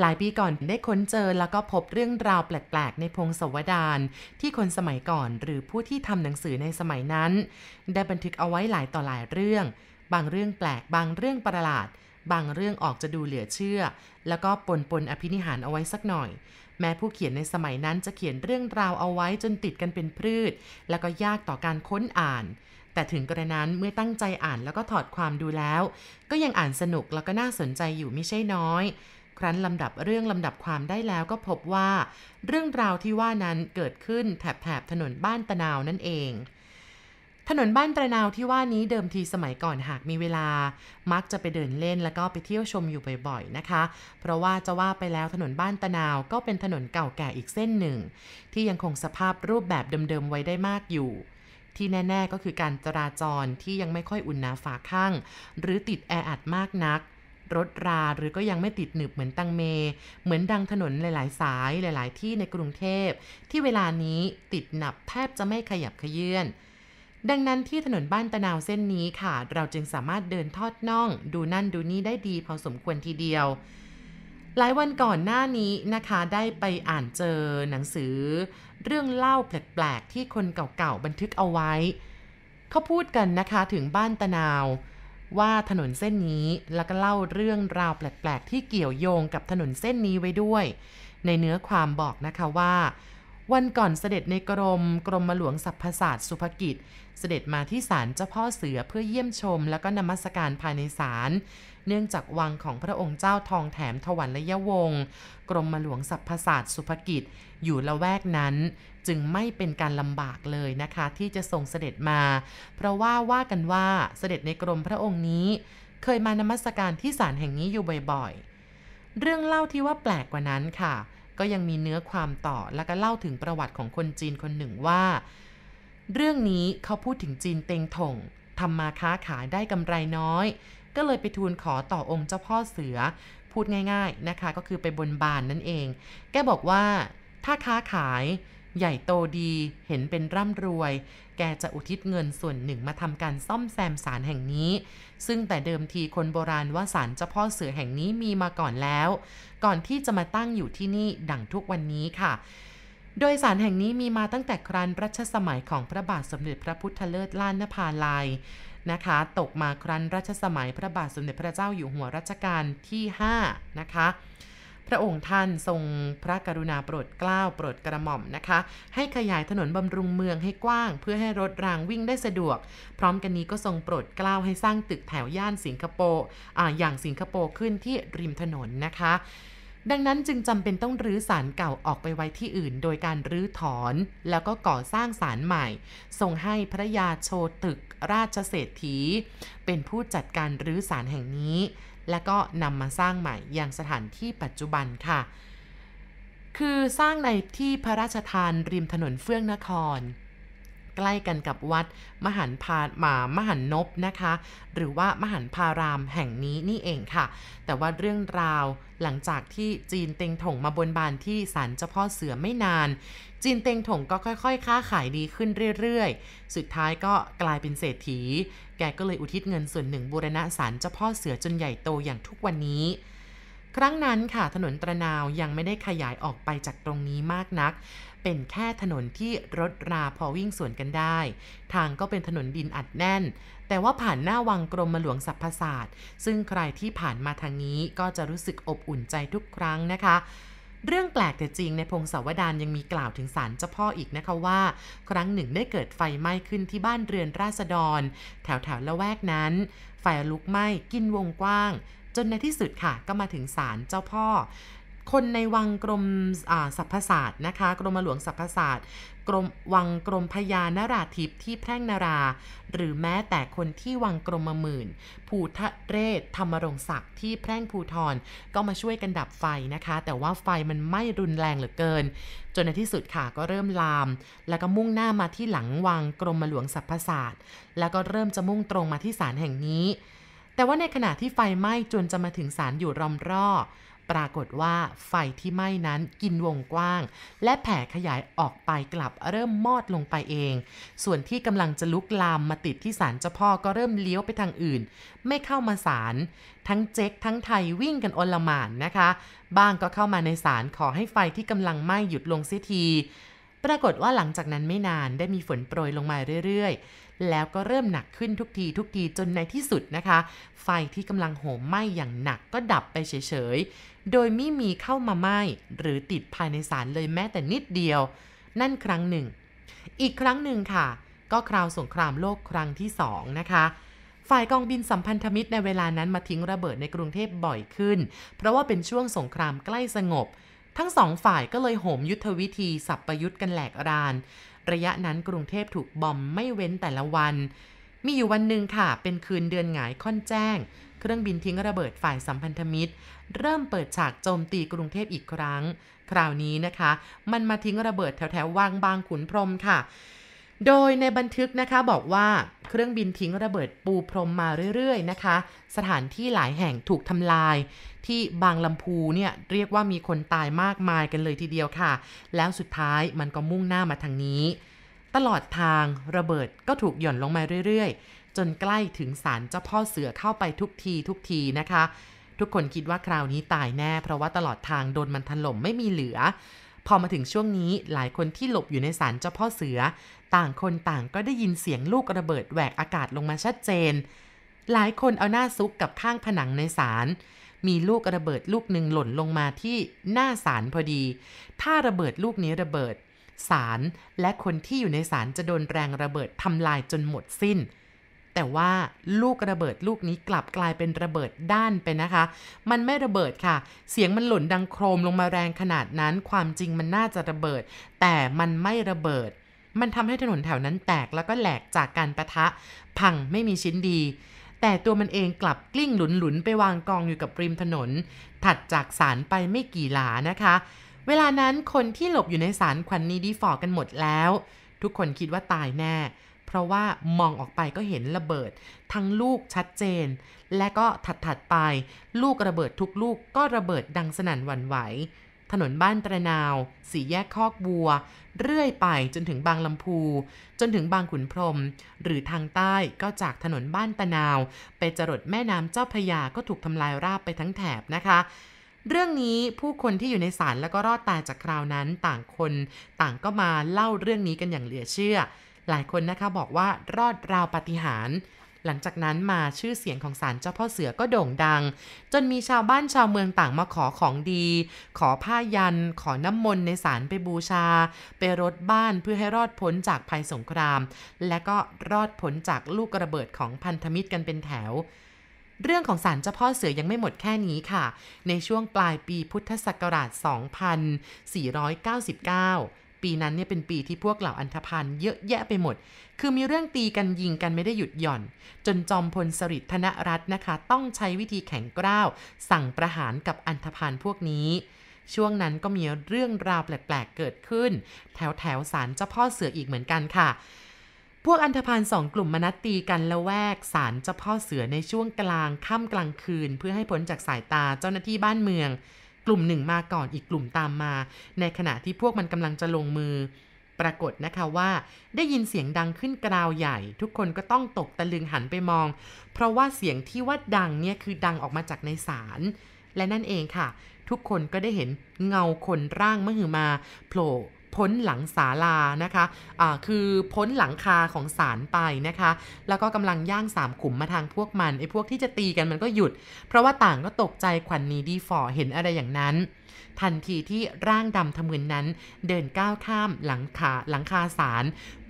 หลายปีก่อนได้ค้นเจอแล้วก็พบเรื่องราวแปลกๆ ในพงศาวดารที่คนสมัยก่อนหรือผู้ที่ทำหนังสือในสมัยนั้น ได้บันทึกเอาไว้หลายต่อหลายเรื่อง บางเรื่องแปลก บางเรื่องประหลาด บางเรื่องออกจะดูเหลือเชื่อ แล้วก็ปนปนอภินิหารเอาไว้สักหน่อย แม้ผู้เขียนในสมัยนั้นจะเขียนเรื่องราวเอาไว้จนติดกันเป็นพืช แล้วก็ยากต่อการค้นอ่านแต่ถึงกระนั้นเมื่อตั้งใจอ่านแล้วก็ถอดความดูแล้ว ก็ยังอ่านสนุกแล้วก็น่าสนใจอยู่ไม่ใช่น้อย ครั้นลำดับเรื่องลำดับความได้แล้วก็พบว่า เรื่องราวที่ว่านั้นเกิดขึ้นแถบแถบถนนบ้านตะนาวนั่นเองถนนบ้านตะนาวที่ว่านี้เดิมทีสมัยก่อนหากมีเวลา มักจะไปเดินเล่นแล้วก็ไปเที่ยวชมอยู่บ่อยๆนะคะ เพราะว่าจะว่าไปแล้วถนนบ้านตะนาวก็เป็นถนนเก่าแก่อีกเส้นหนึ่ง ที่ยังคงสภาพรูปแบบเดิมๆไว้ได้มากอยู่ ที่แน่ ๆก็คือการจราจรที่ยังไม่ค่อยอุ่นหนาฝาข้างหรือติดแออัดมากนัก รถรา หรือก็ยังไม่ติดหนึบเหมือนตังเม เหมือนดังถนนหลาย ๆ สายหลาย ๆ ที่ในกรุงเทพ ที่เวลานี้ติดหนับแทบจะไม่ขยับขยื่นดังนั้นที่ถนนบ้านตะนาวเส้นนี้ค่ะ เราจึงสามารถเดินทอดน่อง ดูนั่นดูนี่ได้ดีพอสมควรทีเดียว หลายวันก่อนหน้านี้นะคะได้ไปอ่านเจอหนังสือ เรื่องเล่าแปลกๆที่คนเก่าๆบันทึกเอาไว้ เขาพูดกันนะคะถึงบ้านตะนาว ว่าถนนเส้นนี้แล้วก็เล่าเรื่องราวแปลกๆ ที่เกี่ยวโยงกับถนนเส้นนี้ไว้ด้วย ในเนื้อความบอกนะคะว่า วันก่อนเสด็จในกรมกรมหลวงสัพพศาสตร์สุภกิจ เสด็จมาที่ศาลเจ้าพ่อเสือเพื่อเยี่ยมชม แล้วก็นมัสการภายในศาลเนื่องจากวังของพระองค์เจ้าทองแถมถวันระยะวงศ์กรมหลวงสัพพศาสตร์สุภกิจ อยู่ละแวกนั้น จึงไม่เป็นการลำบากเลยนะคะ ที่จะทรงเสด็จมา เพราะว่าว่ากันว่าเสด็จในกรมพระองค์นี้ เคยมานมัสการที่ศาลแห่งนี้อยู่บ่อยๆ เรื่องเล่าที่ว่าแปลกกว่านั้นค่ะ ก็ยังมีเนื้อความต่อแล้วก็เล่าถึงประวัติของคนจีนคนหนึ่งว่า เรื่องนี้เขาพูดถึงจีนเต็งถงทำมาค้าขายได้กำไรน้อย ก็เลยไปทูลขอต่อองค์เจ้าพ่อเสือ พูดง่าย ๆนะคะ ก็คือไปบนบานนั่นเอง แกบอกว่าถ้าค้าขาย ใหญ่โตดีเห็นเป็นร่ำรวย แกจะอุทิศเงินส่วนหนึ่งมาทำการซ่อมแซมศาลแห่งนี้ ซึ่งแต่เดิมทีคนโบราณว่าศาลเจ้าพ่อเสือแห่งนี้มีมาก่อนแล้ว ก่อนที่จะมาตั้งอยู่ที่นี่ดังทุกวันนี้ค่ะ โดยสารแห่งนี้มีมาตั้งแต่ครั้นรัชสมัยของพระบาทสมเด็จพระพุทธเลิศล้านนภาลัยนะคะ ตกมาครั้นรัชสมัยพระบาทสมเด็จพระเจ้าอยู่หัวรัชกาลที่ 5 นะคะ พระองค์ท่านทรงพระกรุณาโปรดเกล้าโปรดกระหม่อมนะคะ ให้ขยายถนนบำรุงเมืองให้กว้าง เพื่อให้รถรางวิ่งได้สะดวก พร้อมกันนี้ก็ทรงโปรดเกล้าให้สร้างตึกแถวย่านสิงคโปร์ออย่างสิงคโปร์ขึ้นที่ริมถนนนะคะดังนั้นจึงจำเป็นต้องรื้อศาลเก่าออกไปไว้ที่อื่น โดยการรื้อถอน แล้วก็ก่อสร้างศาลใหม่ ส่งให้พระยาโชตึกราชเศรษฐี เป็นผู้จัดการรื้อศาลแห่งนี้ และก็นำมาสร้างใหม่อย่างสถานที่ปัจจุบันค่ะ คือสร้างในที่พระราชทานริมถนนเฟื่องนคร ใกล้กันกับวัด มหันพาหมามหันนบนะคะ หรือว่ามหันพารามแห่งนี้นี่เองค่ะ แต่ว่าเรื่องราวหลังจากที่จีนเต็งถงมาบนบานที่ศาลเจ้าพ่อเสือไม่นาน จีนเต็งถงก็ค่อยๆ ค้าขายดีขึ้นเรื่อยๆ สุดท้ายก็กลายเป็นเศรษฐี แกก็เลยอุทิศเงินส่วนหนึ่งบูรณะศาลเจ้าพ่อเสือจนใหญ่โตอย่างทุกวันนี้ครั้งนั้นค่ะถนนตระนาวยังไม่ได้ขยายออกไปจากตรงนี้มากนัก เป็นแค่ถนนที่รถราพอวิ่งสวนกันได้ ทางก็เป็นถนนดินอัดแน่น แต่ว่าผ่านหน้าวังกรมหลวงสัพพศาสตร์ ซึ่งใครที่ผ่านมาทางนี้ก็จะรู้สึกอบอุ่นใจทุกครั้งนะคะเรื่องแปลกแต่จริงในพงศาวดารยังมีกล่าวถึงศาลเจ้าพ่ออีกนะคะว่า ครั้งหนึ่งได้เกิดไฟไหม้ขึ้นที่บ้านเรือนราษฎร แถวแถวละแวกนั้น ไฟลุกไหม้กินวงกว้าง จนในที่สุดค่ะก็มาถึงศาลเจ้าพ่อ คนในวังกรมสัพพศาสตร์นะคะ กรมหลวงสัพพศาสตร์กรมวังกรมพญานราธิปที่แพร่งนารา หรือแม้แต่คนที่วังกรมหมื่น ภูทะเรศธรรมรงศักดิ์ที่แพร่งภูทรก็มาช่วยกันดับไฟนะคะ แต่ว่าไฟมันไม่รุนแรงเหลือเกิน จนในที่สุดค่ะก็เริ่มลาม แล้วก็มุ่งหน้ามาที่หลังวังกรมหลวงสัพพศาสตร์แล้วก็เริ่มจะมุ่งตรงมาที่ศาลแห่งนี้ แต่ว่าในขณะที่ไฟไหม้จนจะมาถึงศาลอยู่รอมรอป ปรากฏว่าไฟที่ไหม้นั้นกินวงกว้าง และแผ่ขยายออกไปกลับเริ่มมอดลงไปเอง ส่วนที่กำลังจะลุกลามมาติดที่ศาลเจ้าพ่อก็เริ่มเลี้ยวไปทางอื่น ไม่เข้ามาศาลทั้งเจ๊กทั้งไทยวิ่งกันอลหม่านนะคะ บ้างก็เข้ามาในศาลขอให้ไฟที่กำลังไหม้หยุดลงเสียที ปรากฏว่าหลังจากนั้นไม่นานได้มีฝนโปรยลงมาเรื่อยๆ แล้วก็เริ่มหนักขึ้นทุกทีทุกทีจนในที่สุดนะคะ ไฟที่กำลังโหมไหม้อย่างหนักก็ดับไปเฉยๆ โดยไม่มีเข้ามาไหม้หรือติดภายในศาลเลยแม้แต่นิดเดียว นั่นครั้งหนึ่ง อีกครั้งหนึ่งค่ะ ก็คราวสงครามโลกครั้งที่สองนะคะฝ่ายกองบินสัมพันธมิตรในเวลานั้นมาทิ้งระเบิดในกรุงเทพบ่อยขึ้น เพราะว่าเป็นช่วงสงครามใกล้สงบ ทั้งสองฝ่ายก็เลยโหมยุทธวิธีสับประยุทธ์กันแหลกราน ระยะนั้นกรุงเทพถูกบอมไม่เว้นแต่ละวัน มีอยู่วันหนึ่งค่ะ เป็นคืนเดือนหงายค่อนแจ้ง เครื่องบินทิ้งระเบิดฝ่ายสัมพันธมิตร เริ่มเปิดฉากโจมตีกรุงเทพอีกครั้ง คราวนี้นะคะ มันมาทิ้งระเบิดแถวแถววางบางขุนพรมค่ะ โดยในบันทึกนะคะบอกว่าเครื่องบินทิ้งระเบิดปูพรมมาเรื่อยๆนะคะ สถานที่หลายแห่งถูกทำลาย ที่บางลำพูเนี่ยเรียกว่ามีคนตายมากมายกันเลยทีเดียวค่ะ แล้วสุดท้ายมันก็มุ่งหน้ามาทางนี้ ตลอดทางระเบิดก็ถูกหย่อนลงมาเรื่อยๆ จนใกล้ถึงศาลเจ้าพ่อเสือเข้าไปทุกทีทุกทีนะคะ ทุกคนคิดว่าคราวนี้ตายแน่ เพราะว่าตลอดทางโดนมันถล่มไม่มีเหลือ พอมาถึงช่วงนี้หลายคนที่หลบอยู่ในศาลเจ้าพ่อเสือ ต่างคนต่างก็ได้ยินเสียงลูกระเบิดแหวกอากาศลงมาชัดเจน หลายคนเอาหน้าซุกกับข้างผนังในศาลมีลูกระเบิดลูกหนึ่งหล่นลงมาที่หน้าศาลพอดี ถ้าระเบิดลูกนี้ระเบิดศาลและคนที่อยู่ในศาลจะโดนแรงระเบิดทำลายจนหมดสิ้น แต่ว่าลูกระเบิดลูกนี้กลับกลายเป็นระเบิดด้านไปนะคะ มันไม่ระเบิดค่ะ เสียงมันหล่นดังโครมลงมาแรงขนาดนั้น ความจริงมันน่าจะระเบิด แต่มันไม่ระเบิด มันทำให้ถนนแถวนั้นแตกแล้วก็แหลกจากการประทะ พังไม่มีชิ้นดี แต่ตัวมันเองกลับกลิ้งหลุนๆไปวางกองอยู่กับริมถนน ถัดจากศาลไปไม่กี่หลานะคะ เวลานั้นคนที่หลบอยู่ในศาลควันนี้ดีฟอกันหมดแล้ว ทุกคนคิดว่าตายแน่ เพราะว่ามองออกไปก็เห็นระเบิด ทั้งลูกชัดเจน และก็ถัดๆไป ลูกระเบิดทุกลูกก็ระเบิดดังสนั่นหวั่นไหว ถนนบ้านตระนาว สี่แยกคอกบัว เรื่อยไปจนถึงบางลำพู จนถึงบางขุนพรม หรือทางใต้ก็จากถนนบ้านตะนาว ไปจรดแม่น้ำเจ้าพยาก็ถูกทำลายราบไปทั้งแถบนะคะเรื่องนี้ผู้คนที่อยู่ในศาลแล้วก็รอดตายจากคราวนั้นต่างคน ต่างก็มาเล่าเรื่องนี้กันอย่างเหลือเชื่อ หลายคนนะคะบอกว่ารอดราวปาฏิหาริย์หลังจากนั้นมาชื่อเสียงของศาลเจ้าพ่อเสือก็โด่งดัง จนมีชาวบ้านชาวเมืองต่างมาขอของดี ขอผ้ายัน ขอน้ำมนต์ในศาลไปบูชา ไปรดบ้านเพื่อให้รอดพ้นจากภัยสงคราม และก็รอดพ้นจากลูกระเบิดของพันธมิตรกันเป็นแถว เรื่องของศาลเจ้าพ่อเสือยังไม่หมดแค่นี้ค่ะ ในช่วงปลายปีพุทธศักราช 2499 ปีนั้นเนี่ยเป็นปีที่พวกเหล่าอันธพาลเยอะแยะไปหมด คือมีเรื่องตีกันยิงกันไม่ได้หยุดหย่อน จนจอมพลสฤษดิ์ธนรัตน์นะคะ ต้องใช้วิธีแข็งกร้าว สั่งประหารกับอันธพาลพวกนี้ ช่วงนั้นก็มีเรื่องราวแปลกๆเกิดขึ้น แถวแถวศาลเจ้าพ่อเสืออีกเหมือนกันค่ะพวกอันธพาลสองกลุ่มมานัดตีกันละแวกศาลเจ้าพ่อเสือในช่วงกลางค่ำกลางคืน เพื่อให้พ้นจากสายตาเจ้าหน้าที่บ้านเมือง กลุ่มหนึ่งมาก่อนอีกกลุ่มตามมา ในขณะที่พวกมันกำลังจะลงมือ ปรากฏนะคะว่าได้ยินเสียงดังขึ้นกราวใหญ่ ทุกคนก็ต้องตกตะลึงหันไปมอง เพราะว่าเสียงที่ว่าดังเนี่ยคือดังออกมาจากในศาลและนั่นเองค่ะ ทุกคนก็ได้เห็นเงาคนร่างมหึมาโผล่ พ้นหลังศาลานะคะอ่าคือพ้นหลังคาของศาลไปนะคะ แล้วก็กำลังย่างสามขุมมาทางพวกมันไอ้พวกที่จะตีกันมันก็หยุด เพราะว่าต่างก็ตกใจขวัญนนี้ดีฟอเห็นอะไรอย่างนั้น ทันทีที่ร่างดำทะมึนนั้น เดินก้าวข้ามหลังคาหลังคาศาล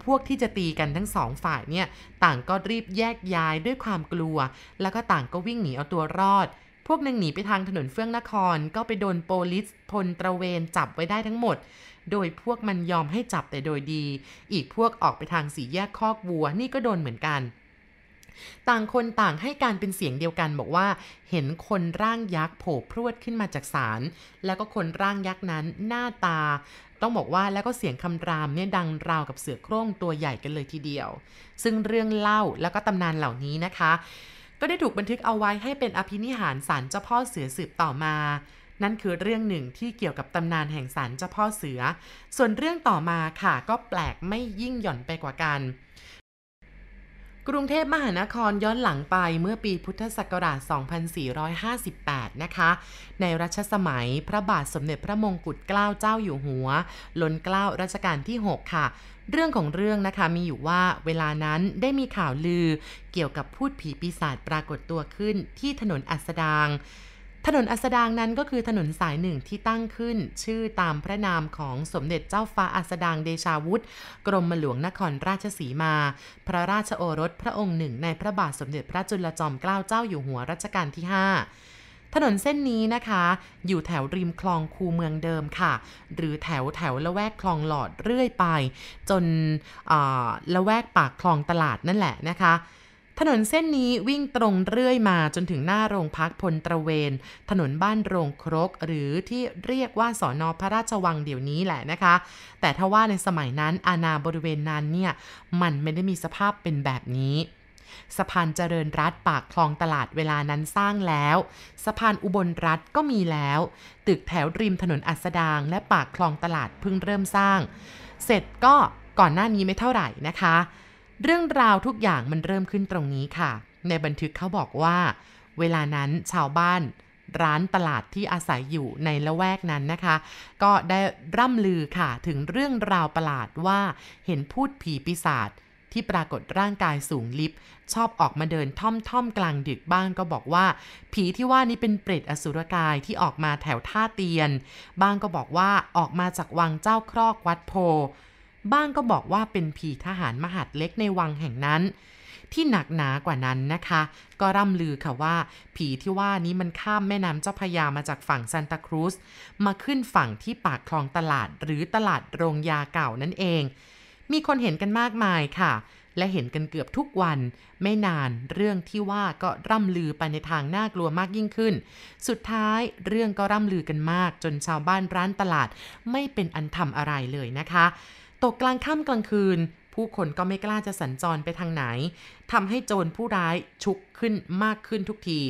พวกที่จะตีกันทั้งสองฝ่ายเนี่ย ต่างก็รีบแยกย้ายด้วยความกลัว แล้วก็ต่างก็วิ่งหนีเอาตัวรอดพวกหนึ่งหนีไปทางถนนเฟื่องนครก็ไปโดนโปลิสพลตระเวนจับไว้ได้ทั้งหมด โดยพวกมันยอมให้จับแต่โดยดี อีกพวกออกไปทางสีแยกคอกวัวนี่ก็โดนเหมือนกัน ต่างคนต่างให้การเป็นเสียงเดียวกันบอกว่า เห็นคนร่างยักษ์โผล่พรวดขึ้นมาจากศาลแล้วก็คนร่างยักษ์นั้นหน้าตาต้องบอกว่าแล้วก็เสียงคำรามเนี่ยดังราวกับเสือโคร่งตัวใหญ่กันเลยทีเดียว ซึ่งเรื่องเล่าแล้วก็ตำนานเหล่านี้นะคะ ก็ได้ถูกบันทึกเอาไว้ให้เป็นอภินิหารศาลเจ้าพ่อเสือสืบต่อมา นั่นคือเรื่องหนึ่งที่เกี่ยวกับตำนานแห่งสารเจ้าพ่อเสือ ส่วนเรื่องต่อมาค่ะก็แปลกไม่ยิ่งหย่อนไปกว่ากันกรุงเทพมหานครย้อนหลังไปเมื่อปีพุทธศักราช 2458 นะคะ ในรัชสมัยพระบาทสมเด็จพระมงกุฎเกล้าเจ้าอยู่หัวล้นเกล้ารัชกาลที่ 6 ค่ะ เรื่องของเรื่องนะคะมีอยู่ว่าเวลานั้นได้มีข่าวลือเกี่ยวกับพูดผีปีศาจปรากฏตัวขึ้นที่ถนนอัสดาง ถนนอัสดางนั้นก็คือถนนสายหนึ่งที่ตั้งขึ้น ชื่อตามพระนามของสมเด็จเจ้าฟ้าอัสดางเดชาวุฒิกรมหลวงนครราชสีมา พระราชโอรสพระองค์หนึ่งในพระบาทสมเด็จพระจุลจอมเกล้าเจ้าอยู่หัวรัชกาลที่ 5ถนนเส้นนี้นะคะ อยู่แถวริมคลองคูเมืองเดิมค่ะ หรือแถวแถวละแวกคลองหลอดเรื่อยไป จนละแวกปากคลองตลาดนั่นแหละนะคะ ถนนเส้นนี้วิ่งตรงเรื่อยมาจนถึงหน้าโรงพักพลตระเวน ถนนบ้านโรงครก หรือที่เรียกว่าสอนอพระราชวังเดี๋ยวนี้แหละนะคะ แต่ถ้าว่าในสมัยนั้นอาณาบริเวณนั้นเนี่ยมันไม่ได้มีสภาพเป็นแบบนี้สะพานเจริญรัฐปากคลองตลาดเวลานั้นสร้างแล้ว สะพานอุบลรัฐก็มีแล้ว ตึกแถวริมถนนอัสดางและปากคลองตลาดเพิ่งเริ่มสร้าง เสร็จก็ก่อนหน้านี้ไม่เท่าไหร่นะคะ เรื่องราวทุกอย่างมันเริ่มขึ้นตรงนี้ค่ะ ในบันทึกเขาบอกว่า เวลานั้นชาวบ้านร้านตลาดที่อาศัยอยู่ในละแวกนั้นนะคะ ก็ได้ร่ำลือค่ะถึงเรื่องราวประหลาดว่าเห็นพูดผีปีศาจที่ปรากฏร่างกายสูงลิบชอบออกมาเดินท่อมท่อมกลางดึกบ้างก็บอกว่า ผีที่ว่านี้เป็นเปรตอสุรกายที่ออกมาแถวท่าเตียน บ้างก็บอกว่าออกมาจากวังเจ้าครอกวัดโพ บ้างก็บอกว่าเป็นผีทหารมหาดเล็กในวังแห่งนั้น ที่หนักหนากว่านั้นนะคะ ก็ร่ำลือค่ะว่า ผีที่ว่านี้มันข้ามแม่น้ำเจ้าพยามาจากฝั่งซานตาครูสมาขึ้นฝั่งที่ปากคลองตลาดหรือตลาดโรงยาเก่านั่นเอง มีคนเห็นกันมากมายค่ะและเห็นกันเกือบทุกวัน ไม่นานเรื่องที่ว่าก็ร่ำลือไปในทางน่ากลัวมากยิ่งขึ้น สุดท้ายเรื่องก็ร่ำลือกันมากจนชาวบ้านร้านตลาดไม่เป็นอันทำอะไรเลยนะคะ ตกกลางค่ำกลางคืน ผู้คนก็ไม่กล้าจะสัญจรไปทางไหนทำให้โจรผู้ร้ายชุกขึ้นมากขึ้นทุกที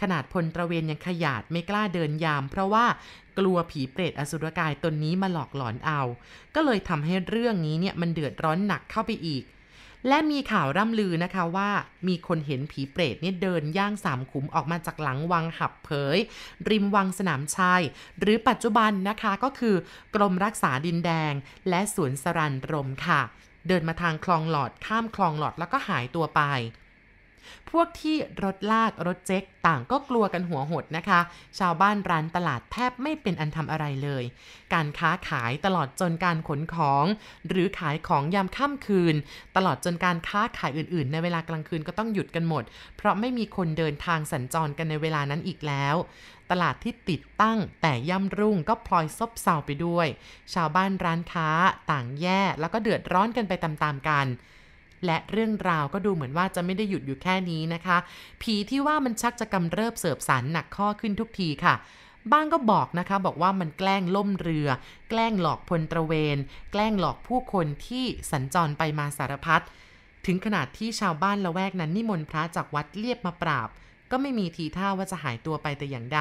ขนาดพลตระเวนยังขยาดไม่กล้าเดินยาม เพราะว่ากลัวผีเปรตอสุรกายตนนี้มาหลอกหลอนเอา ก็เลยทำให้เรื่องนี้เนี่ยมันเดือดร้อนหนักเข้าไปอีก และมีข่าวร่ำลือนะคะว่ามีคนเห็นผีเปรตเนี่ยเดินย่างสามขุมออกมาจากหลังวังหับเผย ริมวังสนามชัย หรือปัจจุบันนะคะก็คือกรมรักษาดินแดง และสวนสรันรมค่ะ เดินมาทางคลองหลอดข้ามคลองหลอดแล้วก็หายตัวไป พวกที่รถลากรถเจ๊กต่างก็กลัวกันหัวหดนะคะ ชาวบ้านร้านตลาดแทบไม่เป็นอันทำอะไรเลย การค้าขายตลอดจนการขนของ หรือขายของยามค่ำคืน ตลอดจนการค้าขายอื่นๆ ในเวลากลางคืนก็ต้องหยุดกันหมด เพราะไม่มีคนเดินทางสัญจรกันในเวลานั้นอีกแล้ว ตลาดที่ติดตั้งแต่ย่ำรุ่งก็พลอยซบเซาไปด้วย ชาวบ้านร้านค้า ต่างแย่แล้วก็เดือดร้อนกันไปตามๆกัน และเรื่องราวก็ดูเหมือนว่าจะไม่ได้หยุดอยู่แค่นี้นะคะ ผีที่ว่ามันชักจะกำเริบเสิบสันหนักข้อขึ้นทุกทีค่ะบ้างก็บอกนะคะบอกว่ามันแกล้งล่มเรือ แกล้งหลอกพลตระเวน แกล้งหลอกผู้คนที่สัญจรไปมาสารพัดถึงขนาดที่ชาวบ้านละแวกนั้นนิมนต์พระจากวัดเรียบมาปราบ ก็ไม่มีทีท่าว่าจะหายตัวไปแต่อย่างใด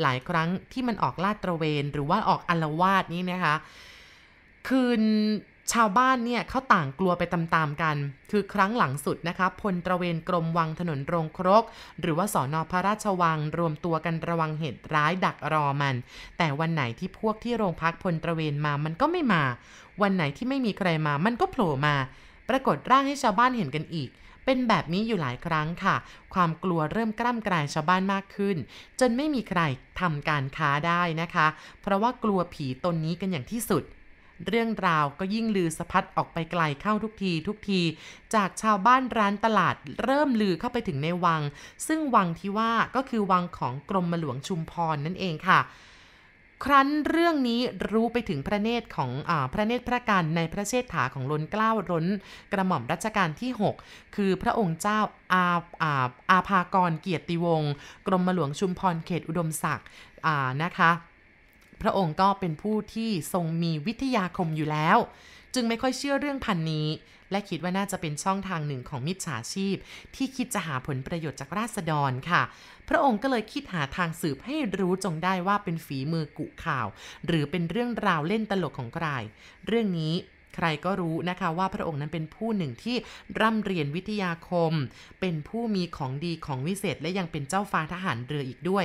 หลายครั้งที่มันออกลาดตระเวน หรือว่าออกอลวาดนี่นะคะ คืน ชาวบ้านเนี่ยเขาต่างกลัวไปตามๆกัน คือครั้งหลังสุดนะคะพลตระเวนกรมวังถนนโรงครก หรือว่าสอนอพระราชวังรวมตัวกันระวังเหตุร้ายดักรอมัน แต่วันไหนที่พวกที่โรงพักพลตระเวนมามันก็ไม่มา วันไหนที่ไม่มีใครมามันก็โผล่มา ปรากฏร่างให้ชาวบ้านเห็นกันอีกเป็นแบบนี้อยู่หลายครั้งค่ะ ความกลัวเริ่มกล้ำกลายชาวบ้านมากขึ้น จนไม่มีใครทำการค้าได้นะคะ เพราะว่ากลัวผีตนนี้กันอย่างที่สุด เรื่องราวก็ยิ่งลือสะพัดออกไปไกลเข้าทุกทีทุกที จากชาวบ้านร้านตลาดเริ่มลือเข้าไปถึงในวัง ซึ่งวังที่ว่าก็คือวังของกรมหลวงชุมพรนั่นเองค่ะครั้นเรื่องนี้รู้ไปถึงพระเนตรของอพระเนตรพระกันในพระเชษฐาของล้นเกล้าล้น กระหม่อมรัชกาลที่ 6 คือพระองค์เจ้าอาอาอาภากรเกียรติวงศ์กรมหลวงชุมพรเขตอุดมศักดิ์นะคะ พระองค์ก็เป็นผู้ที่ทรงมีวิทยาคมอยู่แล้ว จึงไม่ค่อยเชื่อเรื่องพันนี้ และคิดว่าน่าจะเป็นช่องทางหนึ่งของมิจฉาชีพ ที่คิดจะหาผลประโยชน์จากราษฎรค่ะ พระองค์ก็เลยคิดหาทางสืบให้รู้จงได้ว่าเป็นฝีมือกุข่าว หรือเป็นเรื่องราวเล่นตลกของใครเรื่องนี้ ใครก็รู้นะคะว่าพระองค์นั้นเป็นผู้หนึ่งที่ร่ำเรียนวิทยาคม เป็นผู้มีของดีของวิเศษ และยังเป็นเจ้าฟ้าทหารเรืออีกด้วย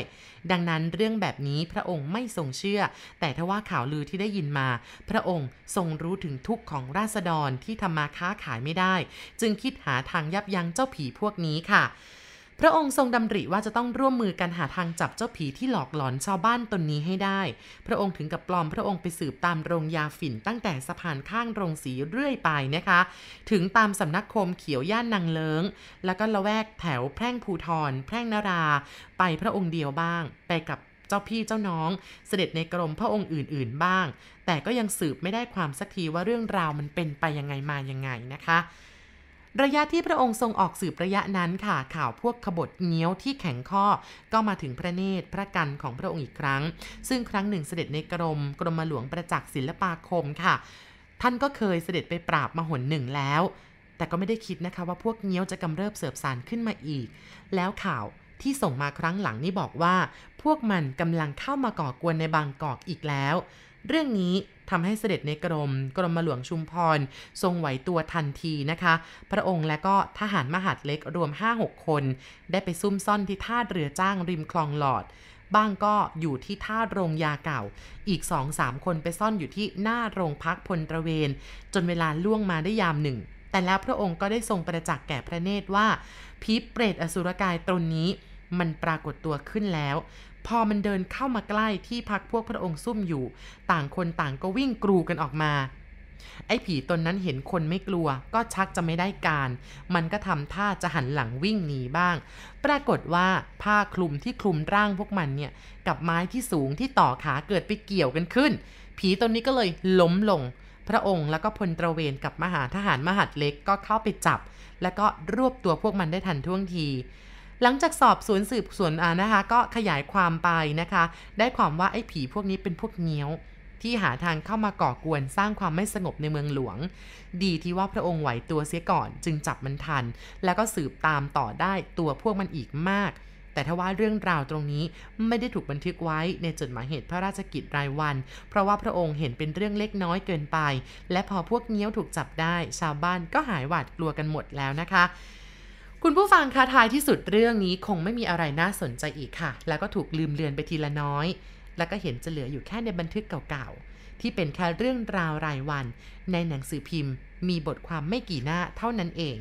ดังนั้นเรื่องแบบนี้พระองค์ไม่ทรงเชื่อ แต่ถ้าว่าข่าวลือที่ได้ยินมา พระองค์ทรงรู้ถึงทุกข์ของราษฎรที่ทำมาค้าขายไม่ได้ จึงคิดหาทางยับยั้งเจ้าผีพวกนี้ค่ะ พระองค์ทรงดำริว่าจะต้องร่วมมือกันหาทางจับเจ้าผีที่หลอกหลอนชาวบ้านตนนี้ให้ได้ พระองค์ถึงกับปลอมพระองค์ไปสืบตามโรงยาฝิ่นตั้งแต่สะพานข้างโรงสีเรื่อยไปนะคะ ถึงตามสำนักคมเขียวย่านนางเลิง แล้วก็ละแวกแถวแพร่งภูทรแพร่งนารา ไปพระองค์เดียวบ้าง ไปกับเจ้าพี่เจ้าน้อง เสด็จในกรมพระองค์อื่น ๆ บ้าง แต่ก็ยังสืบไม่ได้ความสักทีว่าเรื่องราวมันเป็นไปยังไงมายังไงนะคะ ระยะที่พระองค์ทรงออกสืบระยะนั้นค่ะ ข่าวพวกขบฏเงี้ยวที่แข็งข้อ ก็มาถึงพระเนตรพระกันของพระองค์อีกครั้ง ซึ่งครั้งหนึ่งเสด็จในกรม กรมหลวงประจักษ์ศิลปาคมค่ะ ท่านก็เคยเสด็จไปปราบมหนหนึ่งแล้ว แต่ก็ไม่ได้คิดนะคะว่าพวกเงี้ยวจะกำเริบเสืบสารขึ้นมาอีก แล้วข่าวที่ส่งมาครั้งหลังนี่บอกว่า พวกมันกำลังเข้ามาก่อกวนในบางกอกอีกแล้ว เรื่องนี้ทำให้เสด็จในกรม กรมหลวงชุมพร ทรงไหวตัวทันทีนะคะ พระองค์และก็ทหารมหาดเล็กรวม 5-6 คน ได้ไปซุ่มซ่อนที่ท่าเรือจ้างริมคลองหลอด บ้างก็อยู่ที่ท่าโรงยาเก่า อีก 2-3 คนไปซ่อนอยู่ที่หน้าโรงพักพลตระเวน จนเวลาล่วงมาได้ยามหนึ่ง แต่แล้วพระองค์ก็ได้ทรงประจักษ์แก่พระเนตรว่าผีเปรตอสุรกายตนนี้มันปรากฏตัวขึ้นแล้ว พอมันเดินเข้ามาใกล้ที่พักพวกพระองค์ซุ่มอยู่ ต่างคนต่างก็วิ่งกรูกันออกมา ไอ้ผีตนนั้นเห็นคนไม่กลัว ก็ชักจะไม่ได้การ มันก็ทำท่าจะหันหลังวิ่งหนีบ้าง ปรากฏว่าผ้าคลุมที่คลุมร่างพวกมันเนี่ย กับไม้ที่สูงที่ต่อขาเกิดไปเกี่ยวกันขึ้น ผีตนนี้ก็เลยล้มลง พระองค์แล้วก็พลตระเวนกับมหาทหารมหาดเล็กก็เข้าไปจับ แล้วก็รวบตัวพวกมันได้ทันท่วงที หลังจากสอบสวนสืบสวนอ่านะคะ ก็ขยายความไปนะคะ ได้ความว่าไอ้ผีพวกนี้เป็นพวกเงี้ยว ที่หาทางเข้ามาก่อกวนสร้างความไม่สงบในเมืองหลวง ดีที่ว่าพระองค์ไหวตัวเสียก่อน จึงจับมันทัน แล้วก็สืบตามต่อได้ตัวพวกมันอีกมากแต่ถ้าว่าเรื่องราวตรงนี้ไม่ได้ถูกบันทึกไว้ในจดหมายเหตุพระราชกิจรายวัน เพราะว่าพระองค์เห็นเป็นเรื่องเล็กน้อยเกินไป และพอพวกเงี้ยวถูกจับได้ ชาวบ้านก็หายหวาดกลัวกันหมดแล้วนะคะ คุณผู้ฟังคะท้ายที่สุดเรื่องนี้คงไม่มีอะไรน่าสนใจอีกค่ะ แล้วก็ถูกลืมเลือนไปทีละน้อย แล้วก็เห็นจะเหลืออยู่แค่ในบันทึกเก่าๆ ที่เป็นแค่เรื่องราวรายวัน ในหนังสือพิมพ์ มีบทความไม่กี่หน้าเท่านั้นเอง